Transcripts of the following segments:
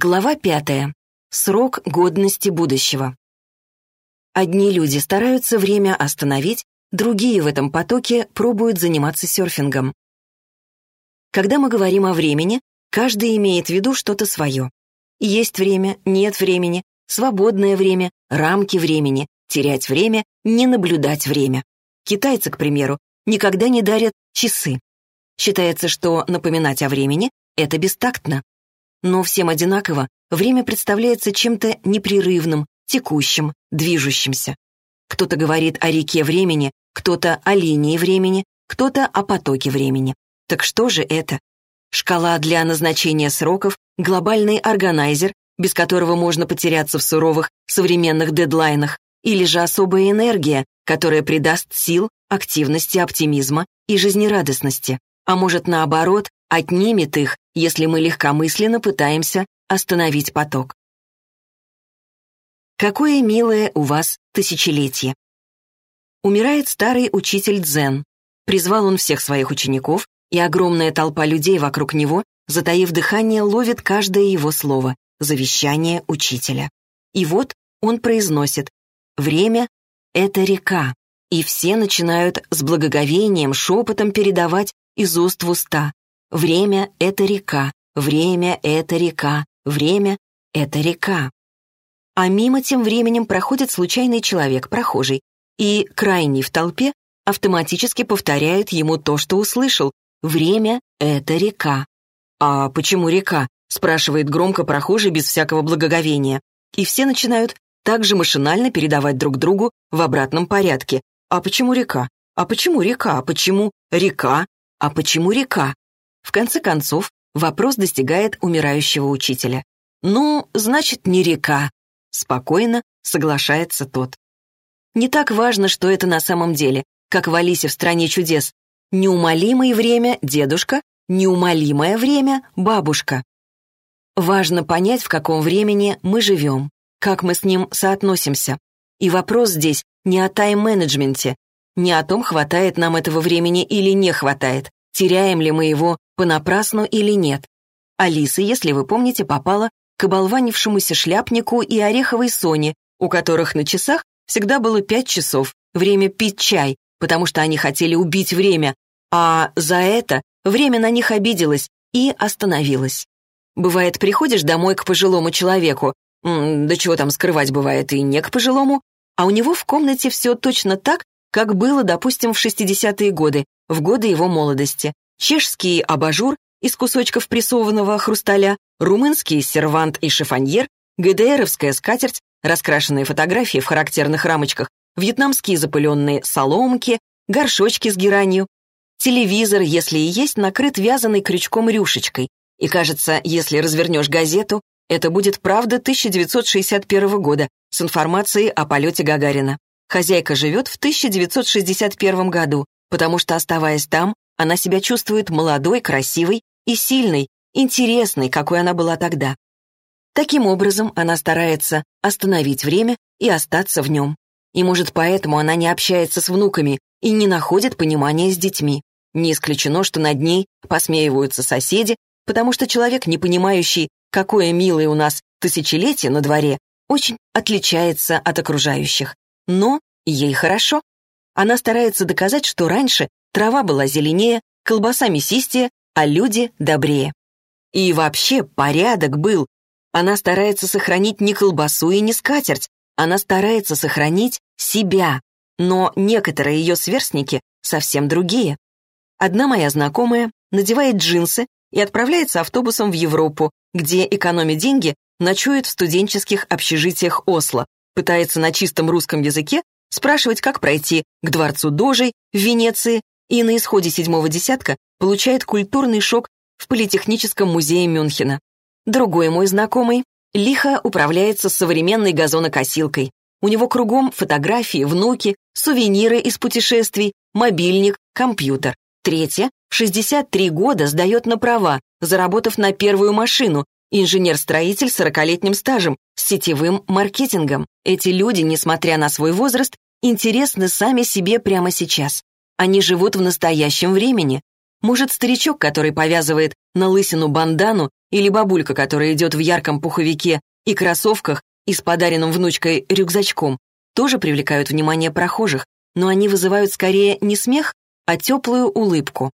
Глава пятая. Срок годности будущего. Одни люди стараются время остановить, другие в этом потоке пробуют заниматься серфингом. Когда мы говорим о времени, каждый имеет в виду что-то свое. Есть время, нет времени, свободное время, рамки времени, терять время, не наблюдать время. Китайцы, к примеру, никогда не дарят часы. Считается, что напоминать о времени — это бестактно. Но всем одинаково время представляется чем-то непрерывным, текущим, движущимся. Кто-то говорит о реке времени, кто-то о линии времени, кто-то о потоке времени. Так что же это? Шкала для назначения сроков, глобальный органайзер, без которого можно потеряться в суровых современных дедлайнах, или же особая энергия, которая придаст сил, активности, оптимизма и жизнерадостности, а может наоборот, отнимет их, если мы легкомысленно пытаемся остановить поток. Какое милое у вас тысячелетие. Умирает старый учитель Дзен. Призвал он всех своих учеников, и огромная толпа людей вокруг него, затаив дыхание, ловит каждое его слово, завещание учителя. И вот он произносит «Время — это река», и все начинают с благоговением, шепотом передавать из уст в уста Время — это река, время — это река, время — это река. А мимо тем временем проходит случайный человек, прохожий, и крайний в толпе автоматически повторяет ему то, что услышал. Время — это река. «А почему река?» — спрашивает громко прохожий без всякого благоговения. И все начинают также машинально передавать друг другу в обратном порядке. «А почему река? А почему река? А почему река? А почему река?» В конце концов, вопрос достигает умирающего учителя. «Ну, значит, не река», — спокойно соглашается тот. Не так важно, что это на самом деле, как в Алисе в «Стране чудес». Неумолимое время — дедушка, неумолимое время — бабушка. Важно понять, в каком времени мы живем, как мы с ним соотносимся. И вопрос здесь не о тайм-менеджменте, не о том, хватает нам этого времени или не хватает, теряем ли мы его понапрасну или нет. Алиса, если вы помните, попала к оболванившемуся шляпнику и ореховой Соне, у которых на часах всегда было пять часов, время пить чай, потому что они хотели убить время, а за это время на них обиделось и остановилось. Бывает, приходишь домой к пожилому человеку, да чего там скрывать бывает и не к пожилому, а у него в комнате все точно так, как было, допустим, в 60-е годы, в годы его молодости чешский абажур из кусочков прессованного хрусталя, румынский сервант и шифоньер, ГДРовская скатерть, раскрашенные фотографии в характерных рамочках, вьетнамские запыленные соломки, горшочки с геранью. Телевизор, если и есть, накрыт вязаной крючком рюшечкой. И кажется, если развернешь газету, это будет правда 1961 года с информацией о полете Гагарина. Хозяйка живет в 1961 году, потому что, оставаясь там, она себя чувствует молодой, красивой и сильной, интересной, какой она была тогда. Таким образом, она старается остановить время и остаться в нем. И, может, поэтому она не общается с внуками и не находит понимания с детьми. Не исключено, что над ней посмеиваются соседи, потому что человек, не понимающий, какое милое у нас тысячелетие на дворе, очень отличается от окружающих. Но ей хорошо. Она старается доказать, что раньше трава была зеленее, колбаса мясистее, а люди добрее. И вообще порядок был. Она старается сохранить не колбасу и не скатерть, она старается сохранить себя. Но некоторые ее сверстники совсем другие. Одна моя знакомая надевает джинсы и отправляется автобусом в Европу, где, экономя деньги, ночует в студенческих общежитиях Осло, пытается на чистом русском языке спрашивать, как пройти к дворцу Дожей в Венеции и на исходе седьмого десятка получает культурный шок в Политехническом музее Мюнхена. Другой мой знакомый лихо управляется современной газонокосилкой. У него кругом фотографии, внуки, сувениры из путешествий, мобильник, компьютер. Третья в 63 года сдает на права, заработав на первую машину, инженер-строитель с 40-летним стажем, с сетевым маркетингом. Эти люди, несмотря на свой возраст, интересны сами себе прямо сейчас. Они живут в настоящем времени. Может, старичок, который повязывает на лысину бандану или бабулька, которая идет в ярком пуховике и кроссовках и с подаренным внучкой рюкзачком, тоже привлекают внимание прохожих, но они вызывают скорее не смех, а теплую улыбку.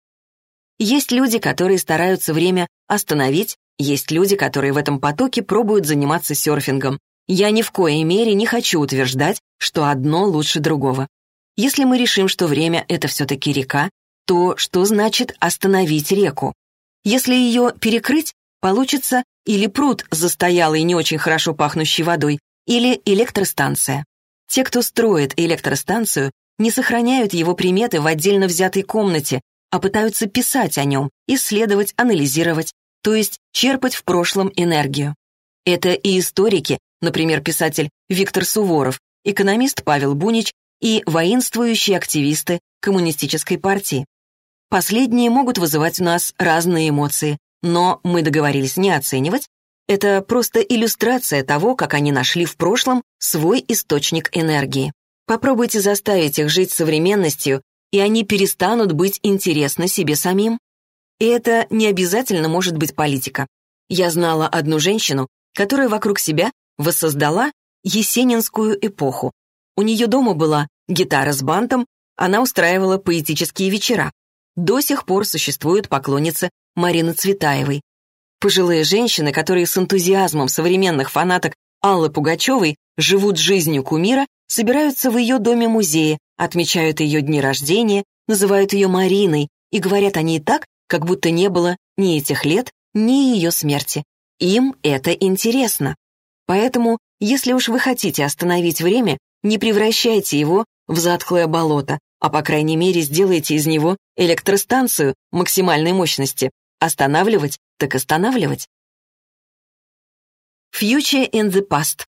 Есть люди, которые стараются время остановить, есть люди, которые в этом потоке пробуют заниматься серфингом. Я ни в коей мере не хочу утверждать, что одно лучше другого. Если мы решим, что время — это все-таки река, то что значит остановить реку? Если ее перекрыть, получится или пруд с застоялой не очень хорошо пахнущей водой, или электростанция. Те, кто строит электростанцию, не сохраняют его приметы в отдельно взятой комнате, а пытаются писать о нем, исследовать, анализировать, то есть черпать в прошлом энергию. Это и историки, например, писатель Виктор Суворов, экономист Павел Бунич и воинствующие активисты Коммунистической партии. Последние могут вызывать у нас разные эмоции, но мы договорились не оценивать. Это просто иллюстрация того, как они нашли в прошлом свой источник энергии. Попробуйте заставить их жить современностью, и они перестанут быть интересны себе самим. И это не обязательно может быть политика. Я знала одну женщину, которая вокруг себя воссоздала есенинскую эпоху. У нее дома была гитара с бантом, она устраивала поэтические вечера. До сих пор существуют поклонницы Марины Цветаевой. Пожилые женщины, которые с энтузиазмом современных фанаток Аллы Пугачевой живут жизнью кумира, собираются в ее доме-музее, отмечают ее дни рождения, называют ее Мариной и говорят о ней так, как будто не было ни этих лет, ни ее смерти. Им это интересно. Поэтому, если уж вы хотите остановить время, не превращайте его в затхлое болото, а по крайней мере сделайте из него электростанцию максимальной мощности. Останавливать, так останавливать. Future in the past.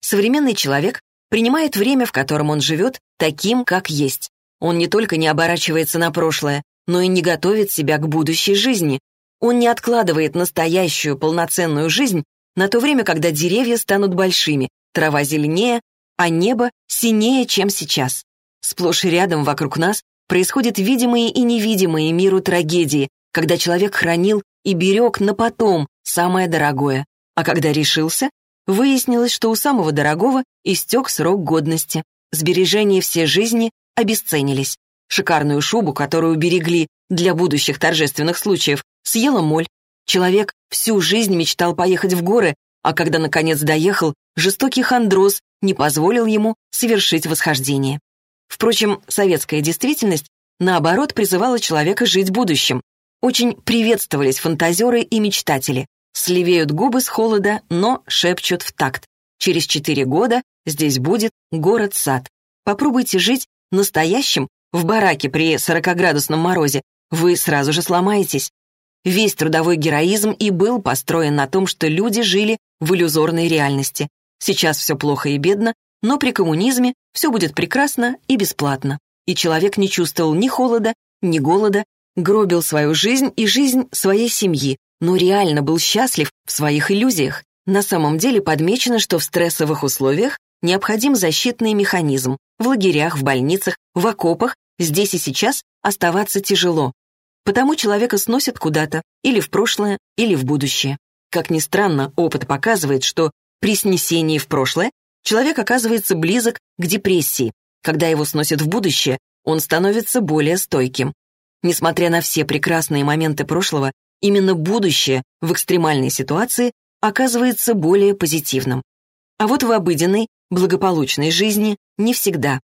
Современный человек принимает время, в котором он живет, таким, как есть. Он не только не оборачивается на прошлое, но и не готовит себя к будущей жизни. Он не откладывает настоящую полноценную жизнь на то время, когда деревья станут большими, трава зеленее, а небо синее, чем сейчас. Сплошь и рядом вокруг нас происходят видимые и невидимые миру трагедии, когда человек хранил и берег на потом самое дорогое, а когда решился, выяснилось, что у самого дорогого истек срок годности. Сбережения всей жизни обесценились. Шикарную шубу, которую берегли для будущих торжественных случаев, съела моль. Человек всю жизнь мечтал поехать в горы, а когда наконец доехал, жестокий хандроз не позволил ему совершить восхождение. Впрочем, советская действительность, наоборот, призывала человека жить будущим. Очень приветствовались фантазеры и мечтатели. Сливеют губы с холода, но шепчут в такт. Через четыре года здесь будет город-сад. Попробуйте жить настоящим в бараке при 40-градусном морозе. Вы сразу же сломаетесь. Весь трудовой героизм и был построен на том, что люди жили в иллюзорной реальности. Сейчас все плохо и бедно, но при коммунизме все будет прекрасно и бесплатно. И человек не чувствовал ни холода, ни голода, гробил свою жизнь и жизнь своей семьи, но реально был счастлив в своих иллюзиях. На самом деле подмечено, что в стрессовых условиях необходим защитный механизм. В лагерях, в больницах, в окопах здесь и сейчас оставаться тяжело. Потому человека сносят куда-то, или в прошлое, или в будущее. Как ни странно, опыт показывает, что при снесении в прошлое человек оказывается близок к депрессии. Когда его сносят в будущее, он становится более стойким. Несмотря на все прекрасные моменты прошлого, именно будущее в экстремальной ситуации оказывается более позитивным. А вот в обыденной, благополучной жизни не всегда.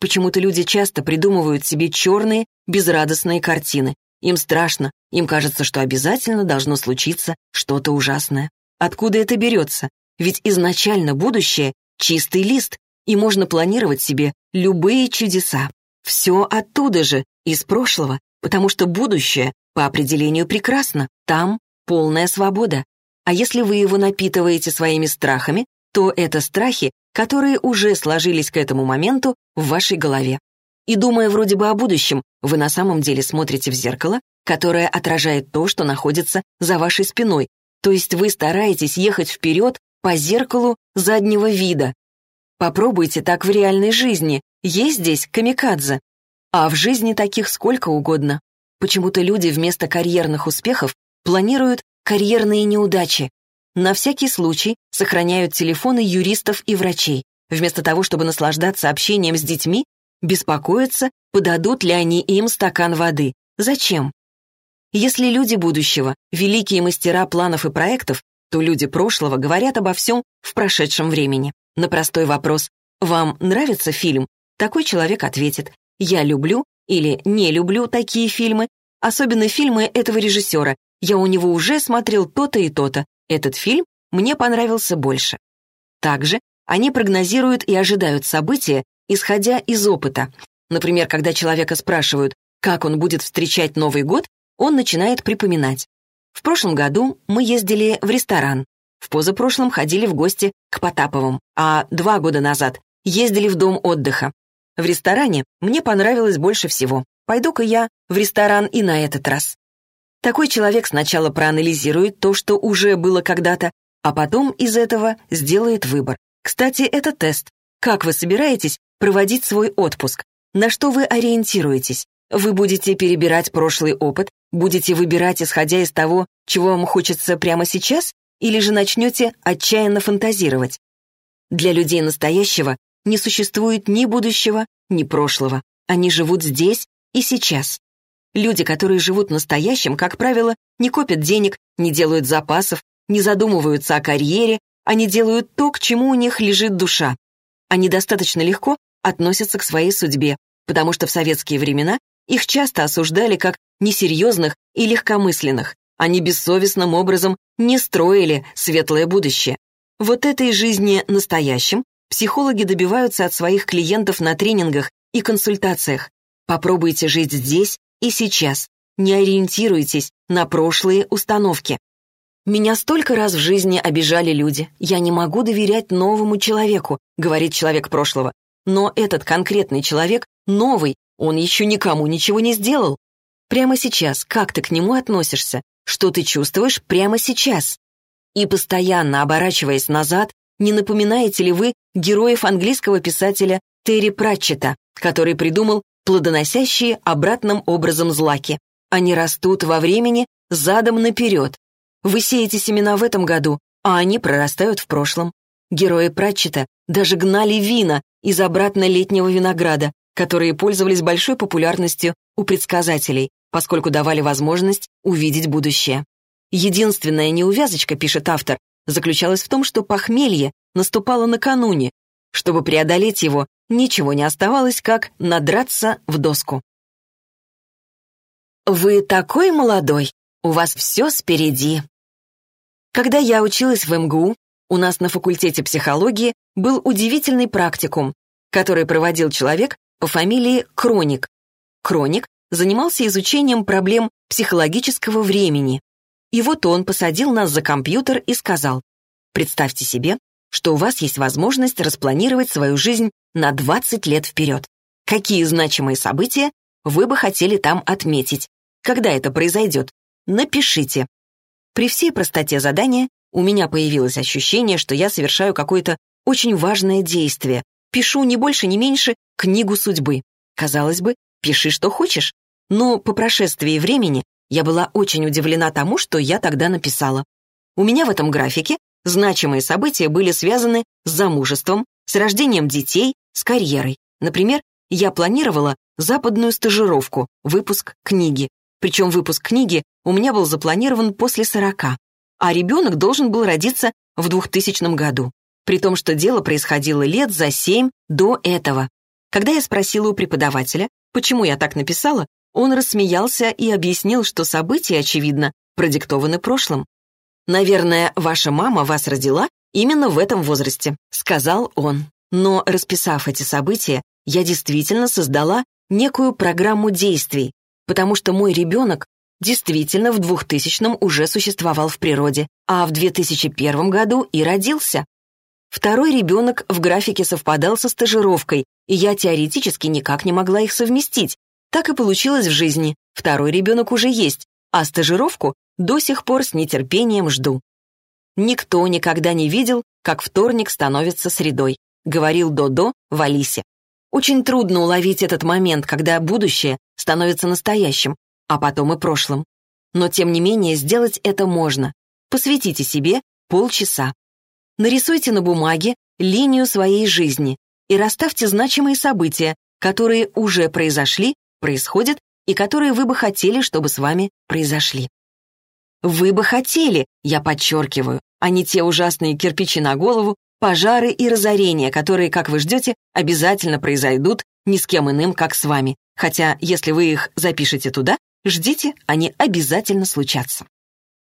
Почему-то люди часто придумывают себе черные, безрадостные картины. Им страшно, им кажется, что обязательно должно случиться что-то ужасное. Откуда это берется? Ведь изначально будущее — чистый лист, и можно планировать себе любые чудеса. Все оттуда же, из прошлого, потому что будущее по определению прекрасно, там полная свобода. А если вы его напитываете своими страхами, то это страхи, которые уже сложились к этому моменту в вашей голове. И думая вроде бы о будущем, вы на самом деле смотрите в зеркало, которое отражает то, что находится за вашей спиной, то есть вы стараетесь ехать вперед по зеркалу заднего вида. Попробуйте так в реальной жизни. Есть здесь камикадзе. А в жизни таких сколько угодно. Почему-то люди вместо карьерных успехов планируют карьерные неудачи. На всякий случай сохраняют телефоны юристов и врачей. Вместо того, чтобы наслаждаться общением с детьми, беспокоятся, подадут ли они им стакан воды. Зачем? Если люди будущего — великие мастера планов и проектов, то люди прошлого говорят обо всем в прошедшем времени. На простой вопрос «Вам нравится фильм?» такой человек ответит «Я люблю» или «Не люблю такие фильмы», особенно фильмы этого режиссера. Я у него уже смотрел то-то и то-то. Этот фильм мне понравился больше. Также они прогнозируют и ожидают события, исходя из опыта. Например, когда человека спрашивают, как он будет встречать Новый год, он начинает припоминать. В прошлом году мы ездили в ресторан, в позапрошлом ходили в гости к Потаповым, а два года назад ездили в дом отдыха. В ресторане мне понравилось больше всего. Пойду-ка я в ресторан и на этот раз. Такой человек сначала проанализирует то, что уже было когда-то, а потом из этого сделает выбор. Кстати, это тест. Как вы собираетесь проводить свой отпуск? На что вы ориентируетесь? Вы будете перебирать прошлый опыт, будете выбирать, исходя из того, чего вам хочется прямо сейчас, или же начнете отчаянно фантазировать? Для людей настоящего не существует ни будущего, ни прошлого. Они живут здесь и сейчас. Люди, которые живут настоящим, как правило, не копят денег, не делают запасов, не задумываются о карьере, они делают то, к чему у них лежит душа. Они достаточно легко относятся к своей судьбе, потому что в советские времена их часто осуждали как несерьезных и легкомысленных. Они бессовестным образом не строили светлое будущее. Вот этой жизни настоящим психологи добиваются от своих клиентов на тренингах и консультациях. Попробуйте жить здесь и сейчас. Не ориентируйтесь на прошлые установки. «Меня столько раз в жизни обижали люди. Я не могу доверять новому человеку», — говорит человек прошлого. Но этот конкретный человек новый, он еще никому ничего не сделал. Прямо сейчас, как ты к нему относишься? Что ты чувствуешь прямо сейчас? И постоянно оборачиваясь назад, не напоминаете ли вы героев английского писателя Терри Пратчета, который придумал плодоносящие обратным образом злаки? Они растут во времени задом наперед. Вы сеете семена в этом году, а они прорастают в прошлом. Герои Пратчета даже гнали вина из обратно-летнего винограда, которые пользовались большой популярностью у предсказателей, поскольку давали возможность увидеть будущее. Единственная неувязочка, пишет автор, заключалась в том, что похмелье наступало накануне. Чтобы преодолеть его, ничего не оставалось, как надраться в доску. «Вы такой молодой, у вас все спереди». Когда я училась в МГУ, у нас на факультете психологии был удивительный практикум, который проводил человек по фамилии Кроник. Кроник занимался изучением проблем психологического времени. И вот он посадил нас за компьютер и сказал, представьте себе, что у вас есть возможность распланировать свою жизнь на 20 лет вперед. Какие значимые события вы бы хотели там отметить? Когда это произойдет? Напишите. При всей простоте задания у меня появилось ощущение, что я совершаю какое-то очень важное действие, пишу не больше, не меньше книгу судьбы. Казалось бы, пиши, что хочешь. Но по прошествии времени я была очень удивлена тому, что я тогда написала. У меня в этом графике значимые события были связаны с замужеством, с рождением детей, с карьерой. Например, я планировала западную стажировку, выпуск книги. Причем выпуск книги у меня был запланирован после 40, а ребенок должен был родиться в 2000 году при том, что дело происходило лет за семь до этого. Когда я спросила у преподавателя, почему я так написала, он рассмеялся и объяснил, что события, очевидно, продиктованы прошлым. «Наверное, ваша мама вас родила именно в этом возрасте», — сказал он. Но, расписав эти события, я действительно создала некую программу действий, потому что мой ребенок действительно в 2000-м уже существовал в природе, а в 2001 году и родился. Второй ребенок в графике совпадал со стажировкой, и я теоретически никак не могла их совместить. Так и получилось в жизни. Второй ребенок уже есть, а стажировку до сих пор с нетерпением жду. Никто никогда не видел, как вторник становится средой, говорил Додо в Алисе. Очень трудно уловить этот момент, когда будущее становится настоящим, а потом и прошлым. но тем не менее сделать это можно. Посвятите себе полчаса. Нарисуйте на бумаге линию своей жизни и расставьте значимые события, которые уже произошли, происходят и которые вы бы хотели, чтобы с вами произошли. Вы бы хотели, я подчеркиваю, а не те ужасные кирпичи на голову, пожары и разорения, которые, как вы ждете, обязательно произойдут ни с кем иным, как с вами. Хотя, если вы их запишете туда, ждите, они обязательно случатся.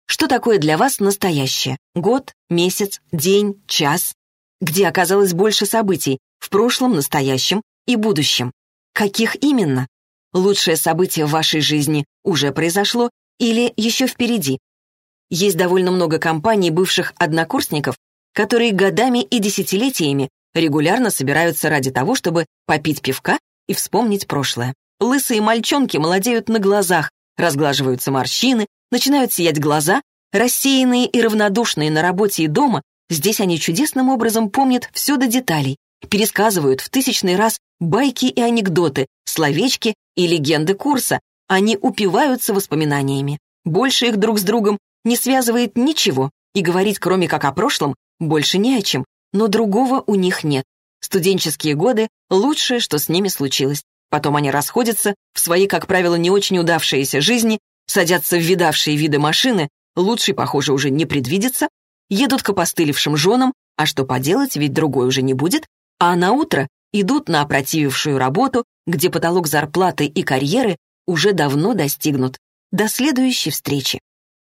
Что такое для вас настоящее? Год, месяц, день, час? Где оказалось больше событий? В прошлом, настоящем и будущем. Каких именно? Лучшее событие в вашей жизни уже произошло или еще впереди? Есть довольно много компаний бывших однокурсников, которые годами и десятилетиями регулярно собираются ради того, чтобы попить пивка и вспомнить прошлое. Лысые мальчонки молодеют на глазах, разглаживаются морщины, начинают сиять глаза, рассеянные и равнодушные на работе и дома, здесь они чудесным образом помнят все до деталей, пересказывают в тысячный раз байки и анекдоты, словечки и легенды курса, они упиваются воспоминаниями. Больше их друг с другом не связывает ничего, и говорить, кроме как о прошлом, больше не о чем, но другого у них нет. Студенческие годы — лучшее, что с ними случилось. Потом они расходятся в свои, как правило, не очень удавшиеся жизни, садятся в видавшие виды машины, лучшей, похоже, уже не предвидится, едут к опостылевшим женам, а что поделать, ведь другой уже не будет, а на утро идут на опротивившую работу, где потолок зарплаты и карьеры уже давно достигнут. До следующей встречи.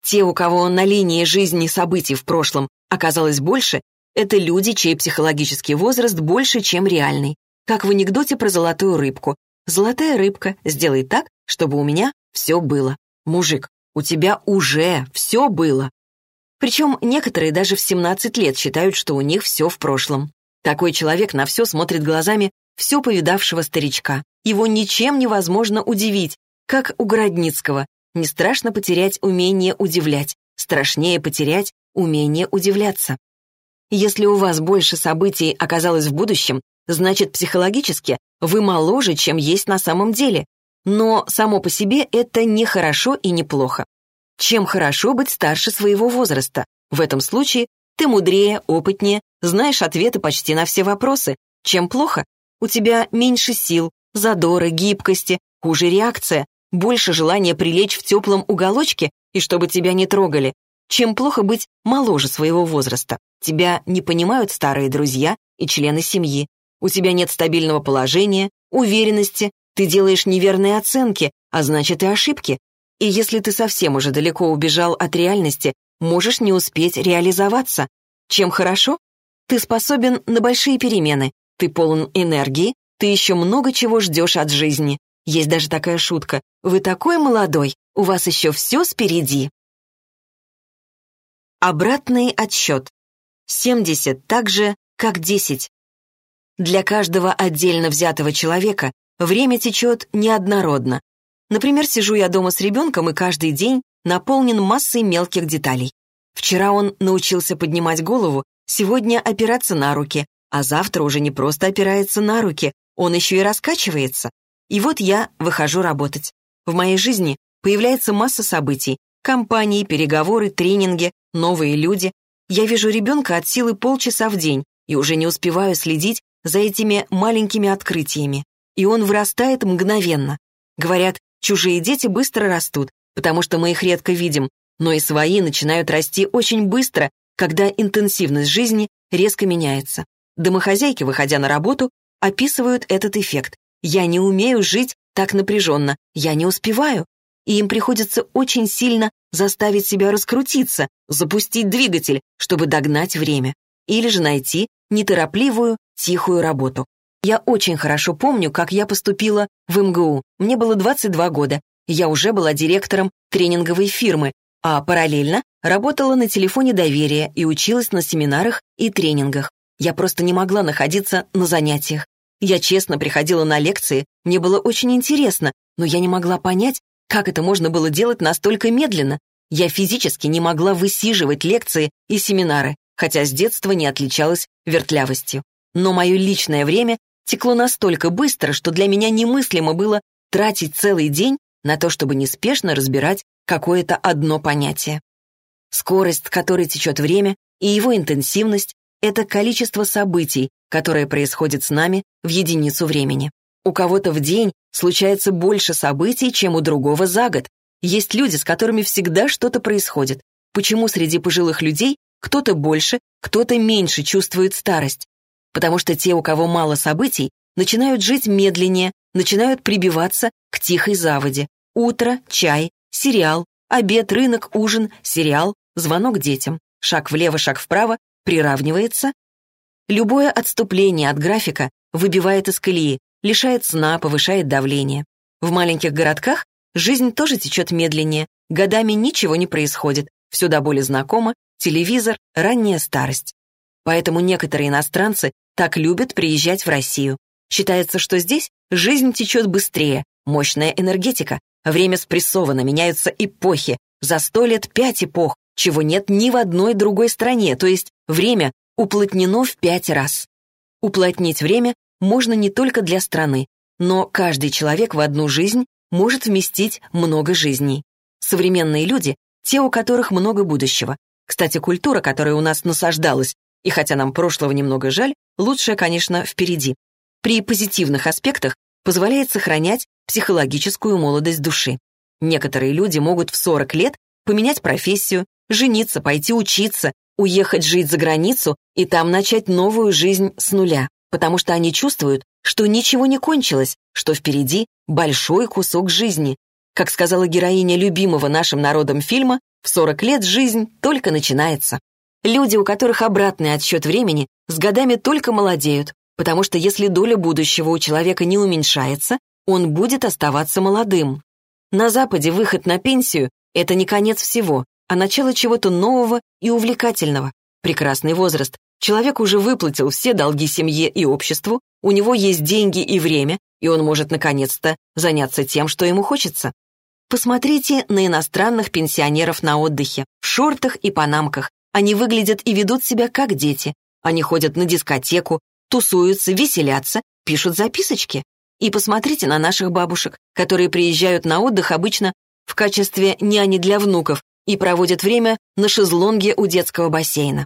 Те, у кого на линии жизни событий в прошлом оказалось больше, это люди, чей психологический возраст больше, чем реальный. Как в анекдоте про золотую рыбку. «Золотая рыбка, сделай так, чтобы у меня все было». Мужик, у тебя уже все было. Причем некоторые даже в 17 лет считают, что у них все в прошлом. Такой человек на все смотрит глазами все повидавшего старичка. Его ничем невозможно удивить, как у Городницкого. Не страшно потерять умение удивлять, страшнее потерять умение удивляться. Если у вас больше событий оказалось в будущем, значит, психологически вы моложе, чем есть на самом деле. Но само по себе это не хорошо и не плохо. Чем хорошо быть старше своего возраста? В этом случае ты мудрее, опытнее, знаешь ответы почти на все вопросы. Чем плохо? У тебя меньше сил, задора, гибкости, хуже реакция, больше желания прилечь в теплом уголочке и чтобы тебя не трогали. Чем плохо быть моложе своего возраста? Тебя не понимают старые друзья и члены семьи. У тебя нет стабильного положения, уверенности, ты делаешь неверные оценки, а значит и ошибки. И если ты совсем уже далеко убежал от реальности, можешь не успеть реализоваться. Чем хорошо? Ты способен на большие перемены, ты полон энергии, ты еще много чего ждешь от жизни. Есть даже такая шутка. Вы такой молодой, у вас еще все спереди. Обратный отсчет. 70 так же, как 10. Для каждого отдельно взятого человека Время течет неоднородно. Например, сижу я дома с ребенком, и каждый день наполнен массой мелких деталей. Вчера он научился поднимать голову, сегодня опираться на руки, а завтра уже не просто опирается на руки, он еще и раскачивается. И вот я выхожу работать. В моей жизни появляется масса событий. Компании, переговоры, тренинги, новые люди. Я вижу ребенка от силы полчаса в день и уже не успеваю следить за этими маленькими открытиями и он вырастает мгновенно. Говорят, чужие дети быстро растут, потому что мы их редко видим, но и свои начинают расти очень быстро, когда интенсивность жизни резко меняется. Домохозяйки, выходя на работу, описывают этот эффект. «Я не умею жить так напряженно, я не успеваю». И им приходится очень сильно заставить себя раскрутиться, запустить двигатель, чтобы догнать время. Или же найти неторопливую, тихую работу. Я очень хорошо помню, как я поступила в МГУ. Мне было 22 года. Я уже была директором тренинговой фирмы, а параллельно работала на телефоне доверия и училась на семинарах и тренингах. Я просто не могла находиться на занятиях. Я честно приходила на лекции, мне было очень интересно, но я не могла понять, как это можно было делать настолько медленно. Я физически не могла высиживать лекции и семинары, хотя с детства не отличалась вертлявостью. Но мое личное время текло настолько быстро, что для меня немыслимо было тратить целый день на то, чтобы неспешно разбирать какое-то одно понятие. Скорость, с которой течет время, и его интенсивность — это количество событий, которое происходит с нами в единицу времени. У кого-то в день случается больше событий, чем у другого за год. Есть люди, с которыми всегда что-то происходит. Почему среди пожилых людей кто-то больше, кто-то меньше чувствует старость? Потому что те, у кого мало событий, начинают жить медленнее, начинают прибиваться к тихой заводе. Утро, чай, сериал, обед, рынок, ужин, сериал, звонок детям. Шаг влево, шаг вправо приравнивается. Любое отступление от графика выбивает из колеи, лишает сна, повышает давление. В маленьких городках жизнь тоже течет медленнее, годами ничего не происходит, все до боли знакомо, телевизор, ранняя старость. Поэтому некоторые иностранцы так любят приезжать в Россию. Считается, что здесь жизнь течет быстрее, мощная энергетика, время спрессовано, меняются эпохи, за сто лет пять эпох, чего нет ни в одной другой стране, то есть время уплотнено в пять раз. Уплотнить время можно не только для страны, но каждый человек в одну жизнь может вместить много жизней. Современные люди — те, у которых много будущего. Кстати, культура, которая у нас насаждалась, и хотя нам прошлого немного жаль, лучшее, конечно, впереди. При позитивных аспектах позволяет сохранять психологическую молодость души. Некоторые люди могут в 40 лет поменять профессию, жениться, пойти учиться, уехать жить за границу и там начать новую жизнь с нуля потому что они чувствуют, что ничего не кончилось, что впереди большой кусок жизни. Как сказала героиня любимого нашим народом фильма, в 40 лет жизнь только начинается. Люди, у которых обратный отсчет времени, с годами только молодеют, потому что если доля будущего у человека не уменьшается, он будет оставаться молодым. На Западе выход на пенсию — это не конец всего, а начало чего-то нового и увлекательного. Прекрасный возраст, Человек уже выплатил все долги семье и обществу, у него есть деньги и время, и он может наконец-то заняться тем, что ему хочется. Посмотрите на иностранных пенсионеров на отдыхе, в шортах и панамках. Они выглядят и ведут себя как дети. Они ходят на дискотеку, тусуются, веселятся, пишут записочки. И посмотрите на наших бабушек, которые приезжают на отдых обычно в качестве няни для внуков и проводят время на шезлонге у детского бассейна.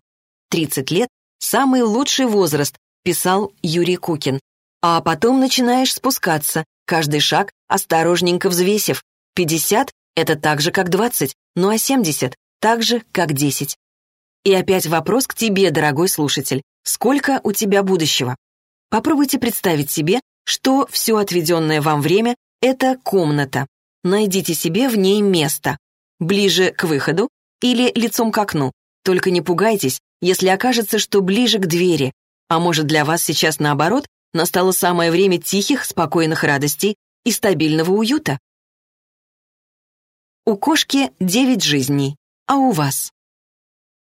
30 лет Самый лучший возраст, писал Юрий Кукин. А потом начинаешь спускаться, каждый шаг осторожненько взвесив. 50 — это так же, как 20, ну а 70 — так же, как 10. И опять вопрос к тебе, дорогой слушатель. Сколько у тебя будущего? Попробуйте представить себе, что все отведенное вам время — это комната. Найдите себе в ней место. Ближе к выходу или лицом к окну. Только не пугайтесь, если окажется, что ближе к двери. А может, для вас сейчас наоборот, настало самое время тихих, спокойных радостей и стабильного уюта? У кошки девять жизней, а у вас?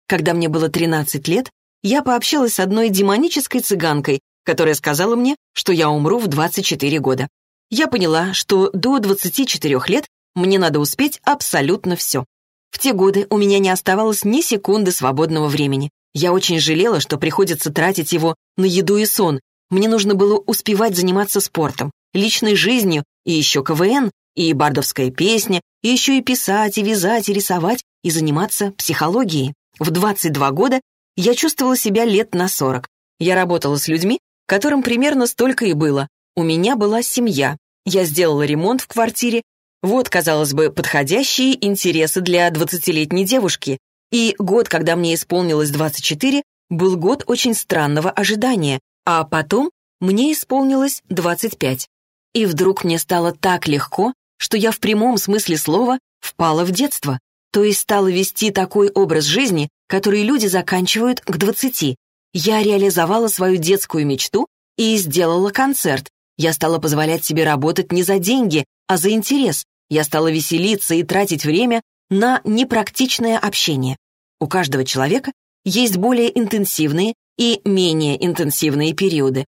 Когда мне было 13 лет, я пообщалась с одной демонической цыганкой, которая сказала мне, что я умру в 24 года. Я поняла, что до 24 лет мне надо успеть абсолютно все. В те годы у меня не оставалось ни секунды свободного времени. Я очень жалела, что приходится тратить его на еду и сон. Мне нужно было успевать заниматься спортом, личной жизнью и еще КВН, и бардовская песня, и еще и писать, и вязать, и рисовать, и заниматься психологией. В 22 года я чувствовала себя лет на 40. Я работала с людьми, которым примерно столько и было. У меня была семья. Я сделала ремонт в квартире. Вот, казалось бы, подходящие интересы для 20-летней девушки. И год, когда мне исполнилось 24, был год очень странного ожидания, а потом мне исполнилось 25. И вдруг мне стало так легко, что я в прямом смысле слова впала в детство, то есть стала вести такой образ жизни, который люди заканчивают к 20. Я реализовала свою детскую мечту и сделала концерт. Я стала позволять себе работать не за деньги, а за интерес. Я стала веселиться и тратить время на непрактичное общение. У каждого человека есть более интенсивные и менее интенсивные периоды.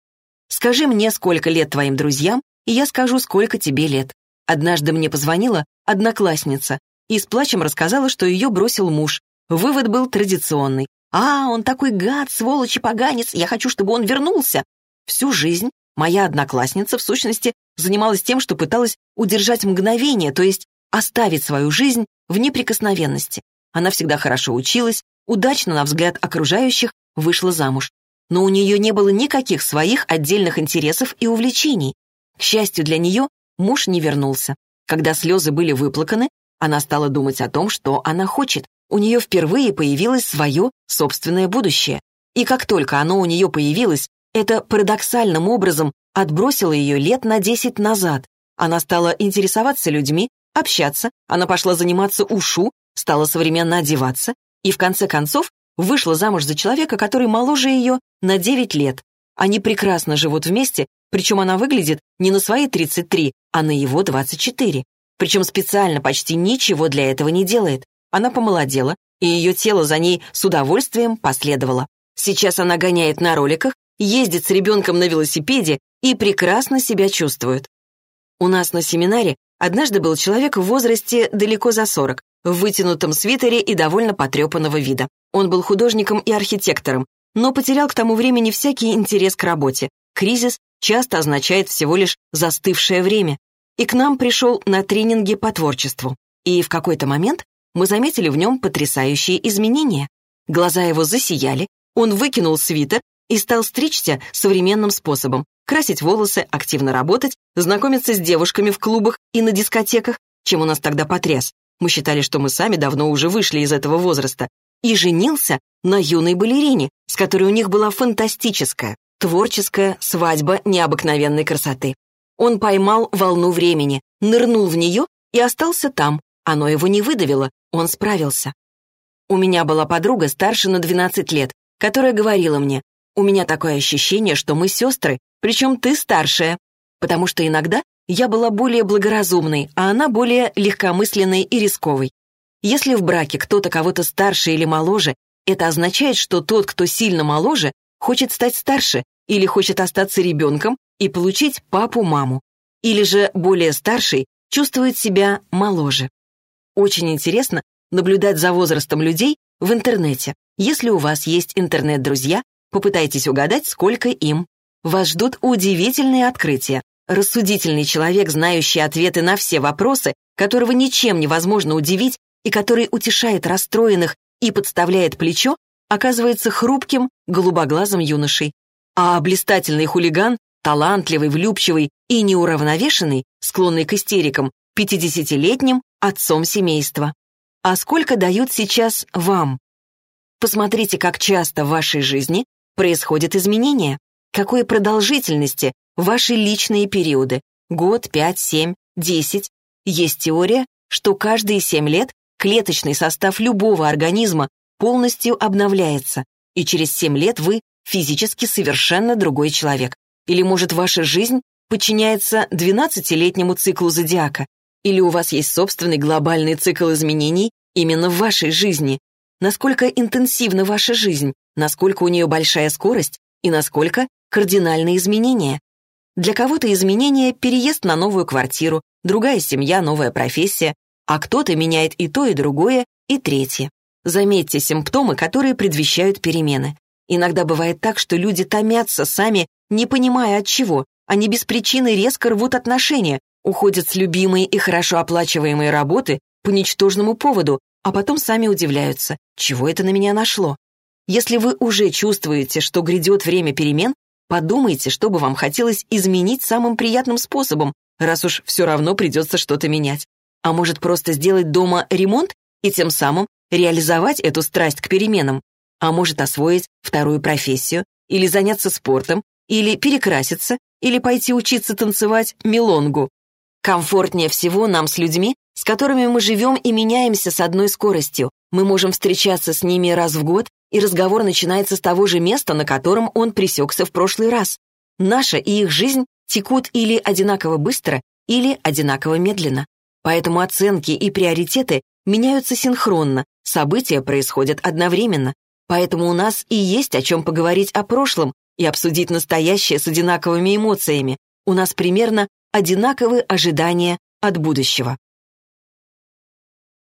Скажи мне, сколько лет твоим друзьям, и я скажу, сколько тебе лет. Однажды мне позвонила одноклассница и с плачем рассказала, что ее бросил муж. Вывод был традиционный. «А, он такой гад, сволочь и поганец, я хочу, чтобы он вернулся». Всю жизнь моя одноклассница, в сущности, занималась тем, что пыталась удержать мгновение, то есть оставить свою жизнь в неприкосновенности. Она всегда хорошо училась, удачно, на взгляд окружающих, вышла замуж. Но у нее не было никаких своих отдельных интересов и увлечений. К счастью для нее, муж не вернулся. Когда слезы были выплаканы, она стала думать о том, что она хочет. У нее впервые появилось свое собственное будущее. И как только оно у нее появилось, это парадоксальным образом отбросило ее лет на 10 назад. Она стала интересоваться людьми, общаться, она пошла заниматься ушу, стала современно одеваться и, в конце концов, вышла замуж за человека, который моложе ее на 9 лет. Они прекрасно живут вместе, причем она выглядит не на свои 33, а на его 24. Причем специально почти ничего для этого не делает. Она помолодела, и ее тело за ней с удовольствием последовало. Сейчас она гоняет на роликах, ездит с ребенком на велосипеде и прекрасно себя чувствует. У нас на семинаре однажды был человек в возрасте далеко за 40, в вытянутом свитере и довольно потрепанного вида. Он был художником и архитектором, но потерял к тому времени всякий интерес к работе. Кризис часто означает всего лишь застывшее время. И к нам пришел на тренинги по творчеству. И в какой-то момент мы заметили в нем потрясающие изменения. Глаза его засияли, он выкинул свитер и стал стричься современным способом, красить волосы, активно работать, знакомиться с девушками в клубах и на дискотеках, чем у нас тогда потряс. Мы считали, что мы сами давно уже вышли из этого возраста. И женился на юной балерине, с которой у них была фантастическая, творческая свадьба необыкновенной красоты. Он поймал волну времени, нырнул в нее и остался там. Оно его не выдавило, он справился. У меня была подруга старше на 12 лет, которая говорила мне, «У меня такое ощущение, что мы сестры, причем ты старшая, потому что иногда я была более благоразумной, а она более легкомысленной и рисковой. Если в браке кто-то кого-то старше или моложе, это означает, что тот, кто сильно моложе, хочет стать старше или хочет остаться ребенком и получить папу-маму. Или же более старший чувствует себя моложе. Очень интересно наблюдать за возрастом людей в интернете. Если у вас есть интернет-друзья, попытайтесь угадать, сколько им. Вас ждут удивительные открытия. Рассудительный человек, знающий ответы на все вопросы, которого ничем невозможно удивить и который утешает расстроенных и подставляет плечо, оказывается хрупким, голубоглазым юношей. А блистательный хулиган, талантливый, влюбчивый и неуравновешенный, склонный к истерикам, пятидесятилетним отцом семейства. А сколько дают сейчас вам? Посмотрите, как часто в вашей жизни происходят изменения, какой продолжительности ваши личные периоды – год, пять, семь, десять. Есть теория, что каждые семь лет клеточный состав любого организма полностью обновляется, и через семь лет вы физически совершенно другой человек. Или, может, ваша жизнь подчиняется 12-летнему циклу зодиака, или у вас есть собственный глобальный цикл изменений именно в вашей жизни. Насколько интенсивна ваша жизнь, насколько у нее большая скорость и насколько кардинальные изменения. Для кого-то изменения — переезд на новую квартиру, другая семья, новая профессия, а кто-то меняет и то, и другое, и третье. Заметьте симптомы, которые предвещают перемены. Иногда бывает так, что люди томятся сами, не понимая от чего. Они без причины резко рвут отношения, уходят с любимой и хорошо оплачиваемой работы по ничтожному поводу, а потом сами удивляются, чего это на меня нашло. Если вы уже чувствуете, что грядет время перемен, Подумайте, что бы вам хотелось изменить самым приятным способом, раз уж все равно придется что-то менять. А может, просто сделать дома ремонт и тем самым реализовать эту страсть к переменам? А может, освоить вторую профессию, или заняться спортом, или перекраситься, или пойти учиться танцевать мелонгу. Комфортнее всего нам с людьми, с которыми мы живем и меняемся с одной скоростью. Мы можем встречаться с ними раз в год и разговор начинается с того же места, на котором он пресекся в прошлый раз. Наша и их жизнь текут или одинаково быстро, или одинаково медленно. Поэтому оценки и приоритеты меняются синхронно, события происходят одновременно. Поэтому у нас и есть о чем поговорить о прошлом и обсудить настоящее с одинаковыми эмоциями. У нас примерно одинаковые ожидания от будущего.